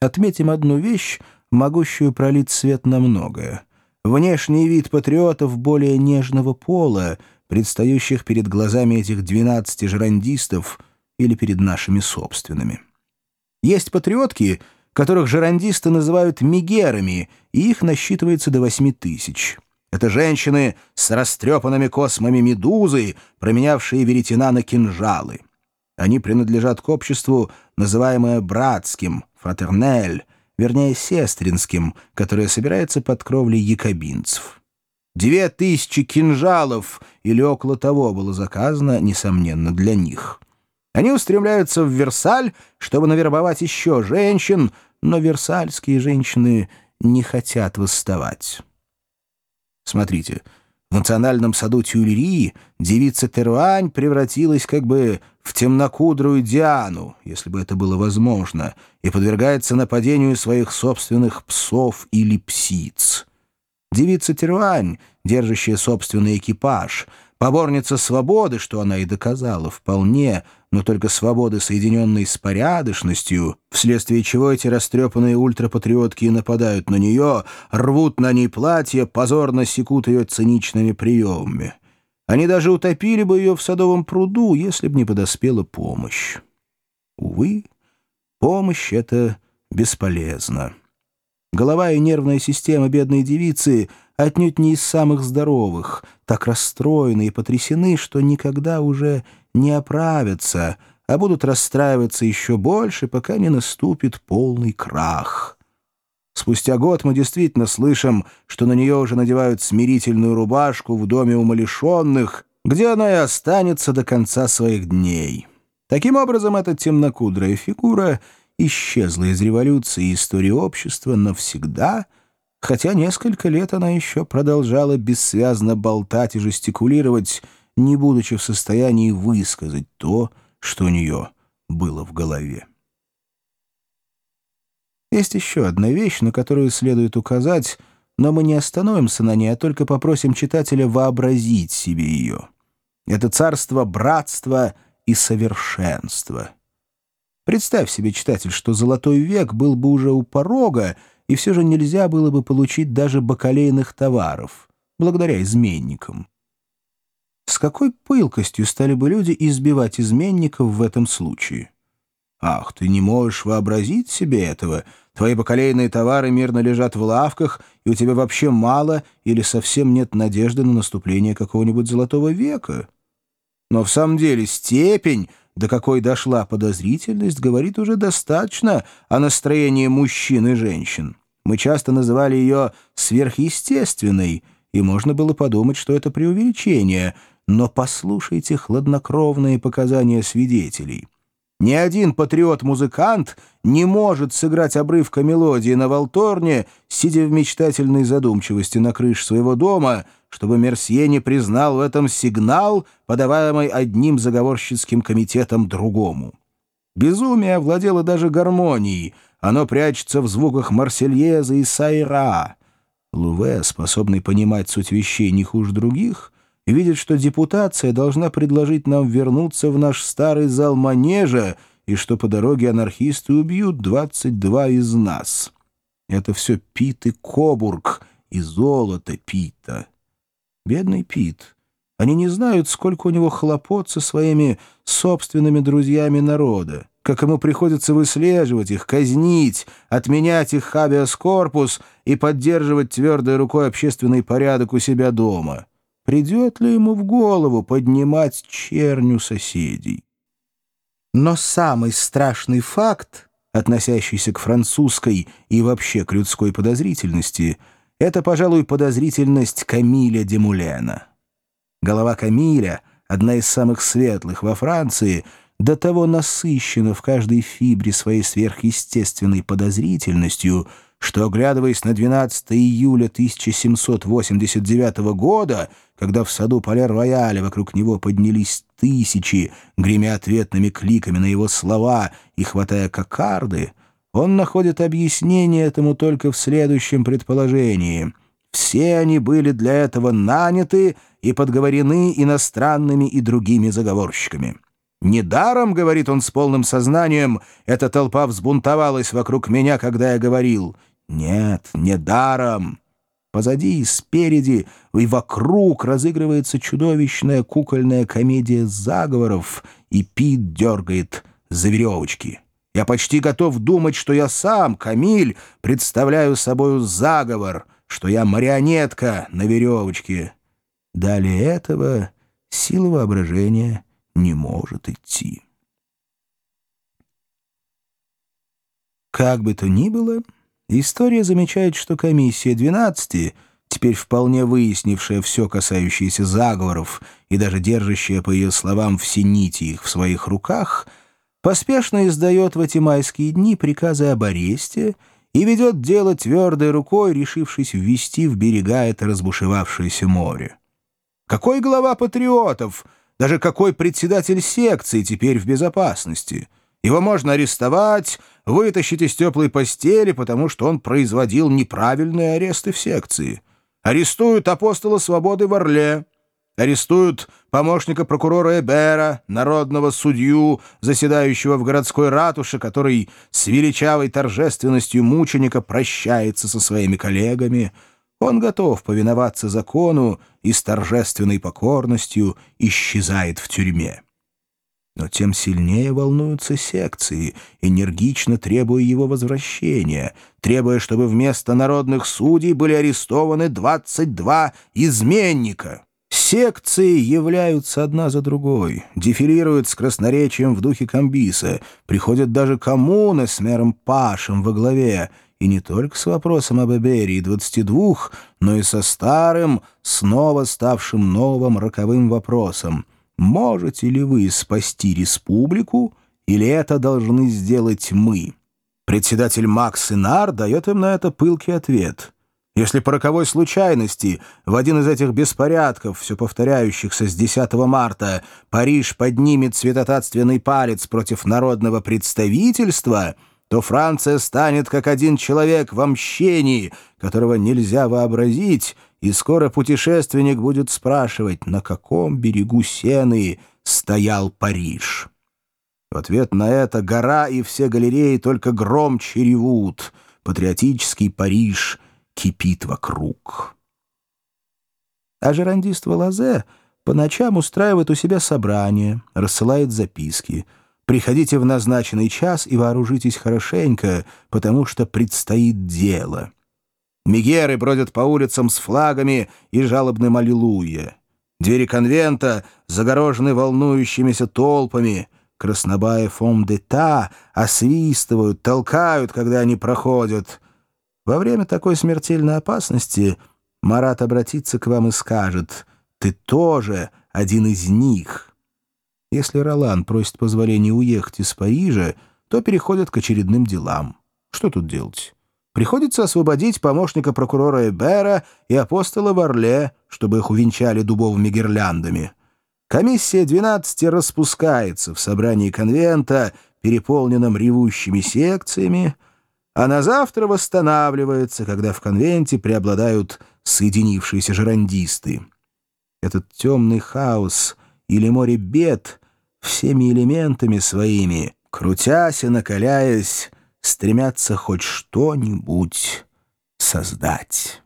Отметим одну вещь, могущую пролить свет на многое. Внешний вид патриотов более нежного пола, предстающих перед глазами этих 12 жерандистов или перед нашими собственными. Есть патриотки, которых жерандисты называют мигерами, и их насчитывается до 8 тысяч. Это женщины с растрепанными космами медузы, променявшие веретена на кинжалы. Они принадлежат к обществу, называемое братским, фратернель, вернее, сестринским, которое собирается под кровлей якобинцев. Две тысячи кинжалов или около того было заказано, несомненно, для них. Они устремляются в Версаль, чтобы навербовать еще женщин, но версальские женщины не хотят восставать. Смотрите, в национальном саду Тюльрии девица Теруань превратилась как бы в темнокудрую Диану, если бы это было возможно, и подвергается нападению своих собственных псов или псиц. Девица Теруань, держащая собственный экипаж — Поборница свободы, что она и доказала, вполне, но только свободы, соединенной с порядочностью, вследствие чего эти растрепанные ультрапатриотки нападают на нее, рвут на ней платье, позорно секут ее циничными приемами. Они даже утопили бы ее в садовом пруду, если бы не подоспела помощь. Увы, помощь — это бесполезно. Голова и нервная система бедной девицы — отнюдь не из самых здоровых, так расстроены и потрясены, что никогда уже не оправятся, а будут расстраиваться еще больше, пока не наступит полный крах. Спустя год мы действительно слышим, что на нее уже надевают смирительную рубашку в доме умалишенных, где она и останется до конца своих дней. Таким образом, эта темнокудрая фигура исчезла из революции и истории общества навсегда — хотя несколько лет она еще продолжала бессвязно болтать и жестикулировать, не будучи в состоянии высказать то, что у нее было в голове. Есть еще одна вещь, на которую следует указать, но мы не остановимся на ней, а только попросим читателя вообразить себе ее. Это царство братства и совершенства. Представь себе, читатель, что золотой век был бы уже у порога, и все же нельзя было бы получить даже бакалейных товаров, благодаря изменникам. С какой пылкостью стали бы люди избивать изменников в этом случае? Ах, ты не можешь вообразить себе этого. Твои бакалейные товары мирно лежат в лавках, и у тебя вообще мало или совсем нет надежды на наступление какого-нибудь золотого века. Но в самом деле степень до какой дошла подозрительность, говорит уже достаточно о настроении мужчин и женщин. Мы часто называли ее «сверхъестественной», и можно было подумать, что это преувеличение, но послушайте хладнокровные показания свидетелей. Ни один патриот-музыкант не может сыграть обрывка мелодии на волторне, сидя в мечтательной задумчивости на крыше своего дома, чтобы Мерсье не признал в этом сигнал, подаваемый одним заговорщицким комитетом другому. Безумие овладело даже гармонией, оно прячется в звуках Марсельеза и Сайра. Луве, способный понимать суть вещей не хуже других, видит, что депутация должна предложить нам вернуться в наш старый зал манежа и что по дороге анархисты убьют 22 из нас. Это все Пит и Кобург, и золото Пита. Бедный Пит. Они не знают, сколько у него хлопот со своими собственными друзьями народа, как ему приходится выслеживать их, казнить, отменять их хабиас корпус и поддерживать твердой рукой общественный порядок у себя дома. Придет ли ему в голову поднимать черню соседей? Но самый страшный факт, относящийся к французской и вообще к людской подозрительности — это, пожалуй, подозрительность Камиля Демулена. Голова Камиля, одна из самых светлых во Франции, до того насыщена в каждой фибре своей сверхъестественной подозрительностью, что, оглядываясь на 12 июля 1789 года, когда в саду Палер-Рояля вокруг него поднялись тысячи, гремя ответными кликами на его слова и хватая кокарды, он находит объяснение этому только в следующем предположении. Все они были для этого наняты и подговорены иностранными и другими заговорщиками. Недаром, говорит он с полным сознанием, эта толпа взбунтовалась вокруг меня, когда я говорил. Нет, недаром. Позади и спереди и вокруг разыгрывается чудовищная кукольная комедия заговоров, и Пит дергает за веревочки. Я почти готов думать, что я сам, Камиль, представляю собою заговор, что я марионетка на веревочке. Далее этого сила воображения не может идти. Как бы то ни было, история замечает, что комиссия 12, теперь вполне выяснившая все касающееся заговоров и даже держащая, по ее словам, все нити их в своих руках, поспешно издает в эти майские дни приказы об аресте и ведет дело твердой рукой, решившись ввести в берега это разбушевавшееся море. Какой глава патриотов — даже какой председатель секции теперь в безопасности? Его можно арестовать, вытащить из теплой постели, потому что он производил неправильные аресты в секции. Арестуют апостола свободы в Орле. Арестуют помощника прокурора Эбера, народного судью, заседающего в городской ратуше, который с величавой торжественностью мученика прощается со своими коллегами — он готов повиноваться закону и с торжественной покорностью исчезает в тюрьме. Но тем сильнее волнуются секции, энергично требуя его возвращения, требуя, чтобы вместо народных судей были арестованы 22 изменника. Секции являются одна за другой, дефилируют с красноречием в духе комбиса, приходят даже коммуны с мэром Пашем во главе — и не только с вопросом об Эберии 22, но и со старым, снова ставшим новым роковым вопросом. Можете ли вы спасти республику, или это должны сделать мы? Председатель Макс Инар дает им на это пылкий ответ. Если по роковой случайности в один из этих беспорядков, все повторяющихся с 10 марта, Париж поднимет святотатственный палец против народного представительства — то Франция станет как один человек в мщении, которого нельзя вообразить, и скоро путешественник будет спрашивать, на каком берегу Сены стоял Париж. В ответ на это гора и все галереи только громче ревут. Патриотический Париж кипит вокруг. А жерандист Валазе по ночам устраивает у себя собрания, рассылает записки — Приходите в назначенный час и вооружитесь хорошенько, потому что предстоит дело. Мегеры бродят по улицам с флагами и жалобным аллилуйя. Двери конвента загорожены волнующимися толпами. Краснобаи фом де та освистывают, толкают, когда они проходят. Во время такой смертельной опасности Марат обратится к вам и скажет «Ты тоже один из них». Если Ролан просит позволения уехать из Парижа, то переходят к очередным делам. Что тут делать? Приходится освободить помощника прокурора Эбера и апостола Варле, чтобы их увенчали дубовыми гирляндами. Комиссия 12 распускается в собрании конвента, переполненном ревущими секциями, а на завтра восстанавливается, когда в конвенте преобладают соединившиеся жерандисты. Этот темный хаос — или море бед всеми элементами своими, крутясь и накаляясь, стремятся хоть что-нибудь создать.